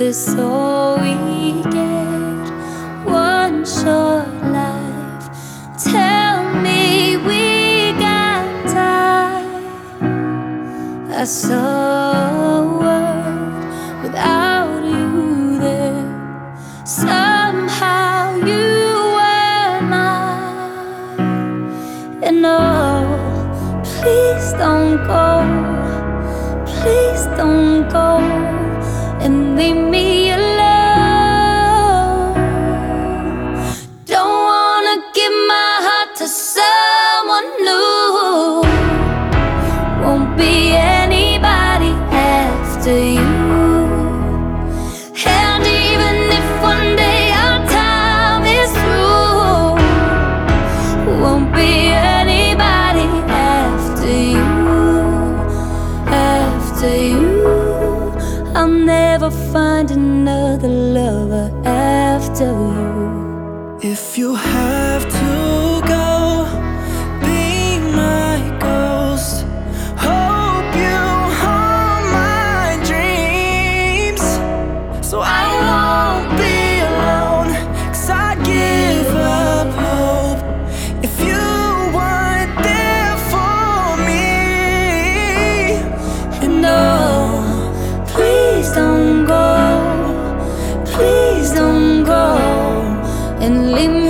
this all we get? One short life. Tell me we got time. I saw a world without you there. Somehow you were mine. And oh, please don't go. Please don't go and leave be anybody after you. And even if one day our time is through, won't be anybody after you. After you, I'll never find another lover after you. If you have to and leave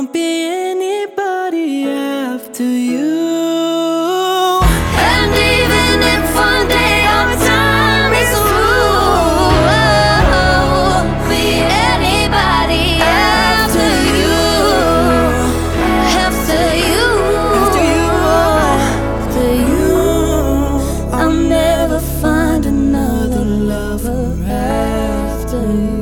Won't be anybody after you. And even if one day our time is through, won't be anybody after you. After you, After you. after you, I'll never find another lover after you.